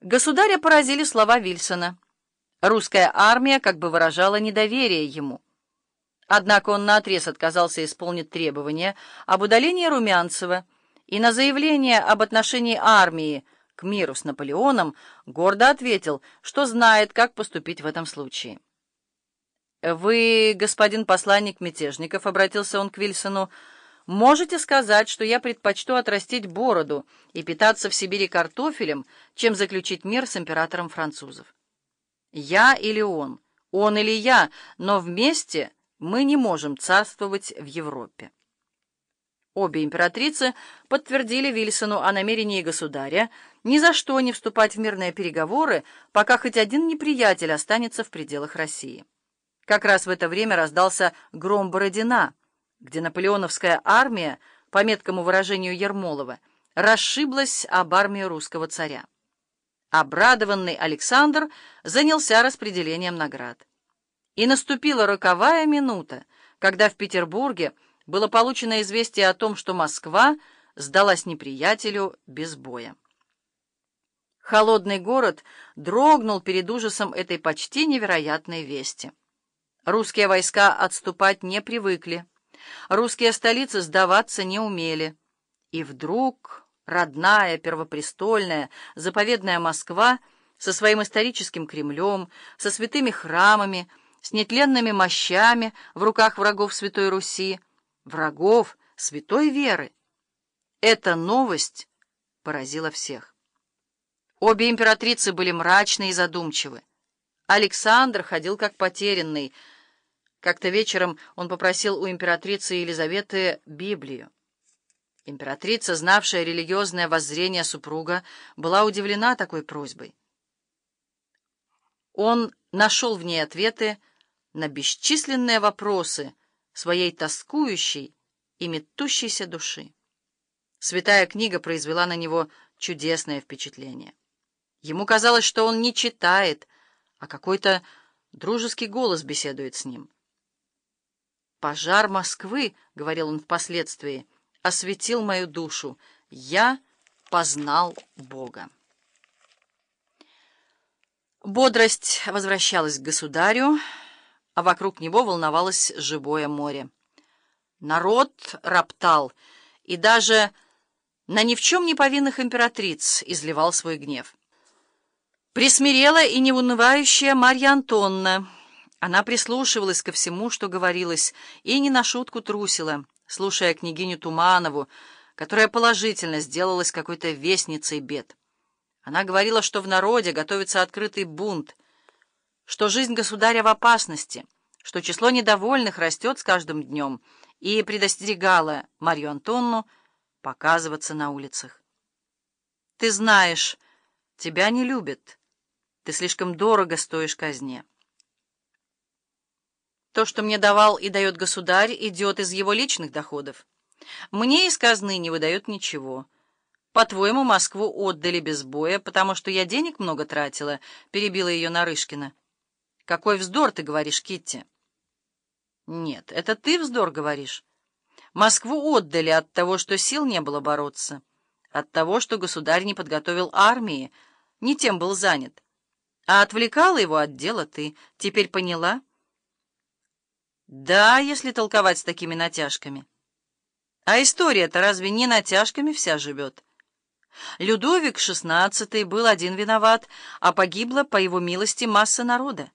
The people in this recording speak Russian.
Государя поразили слова Вильсона. Русская армия как бы выражала недоверие ему. Однако он наотрез отказался исполнить требования об удалении Румянцева и на заявление об отношении армии к миру с Наполеоном гордо ответил, что знает, как поступить в этом случае. «Вы, господин посланник мятежников», — обратился он к Вильсону, — Можете сказать, что я предпочту отрастить бороду и питаться в Сибири картофелем, чем заключить мир с императором французов. Я или он, он или я, но вместе мы не можем царствовать в Европе. Обе императрицы подтвердили Вильсону о намерении государя ни за что не вступать в мирные переговоры, пока хоть один неприятель останется в пределах России. Как раз в это время раздался гром Бородина — где наполеоновская армия, по меткому выражению Ермолова, расшиблась об армии русского царя. Обрадованный Александр занялся распределением наград. И наступила роковая минута, когда в Петербурге было получено известие о том, что Москва сдалась неприятелю без боя. Холодный город дрогнул перед ужасом этой почти невероятной вести. Русские войска отступать не привыкли. Русские столицы сдаваться не умели. И вдруг родная, первопрестольная, заповедная Москва со своим историческим Кремлем, со святыми храмами, с нетленными мощами в руках врагов Святой Руси, врагов святой веры. Эта новость поразила всех. Обе императрицы были мрачны и задумчивы. Александр ходил как потерянный, как-то вечером он попросил у императрицы Елизаветы Библию. Императрица, знавшая религиозное воззрение супруга, была удивлена такой просьбой. Он нашел в ней ответы на бесчисленные вопросы своей тоскующей и метущейся души. Святая книга произвела на него чудесное впечатление. Ему казалось, что он не читает, а какой-то дружеский голос беседует с ним. «Пожар Москвы, — говорил он впоследствии, — осветил мою душу. Я познал Бога». Бодрость возвращалась к государю, а вокруг него волновалось живое море. Народ роптал, и даже на ни в чем не повинных императриц изливал свой гнев. Присмирела и неунывающая Марья Антонна — она прислушивалась ко всему, что говорилось, и не на шутку трусила, слушая княгиню Туманову, которая положительно сделалась какой-то вестницей бед. Она говорила, что в народе готовится открытый бунт, что жизнь государя в опасности, что число недовольных растет с каждым днем, и предостерегала Марью Антонну показываться на улицах. «Ты знаешь, тебя не любят. Ты слишком дорого стоишь казне». То, что мне давал и дает государь, идет из его личных доходов. Мне из казны не выдает ничего. По-твоему, Москву отдали без боя, потому что я денег много тратила, — перебила ее Нарышкина. Какой вздор ты говоришь, Китти? Нет, это ты вздор говоришь. Москву отдали от того, что сил не было бороться, от того, что государь не подготовил армии, не тем был занят. А отвлекала его от дела ты. Теперь поняла? Да, если толковать с такими натяжками. А история-то разве не натяжками вся живет? Людовик XVI был один виноват, а погибла, по его милости, масса народа.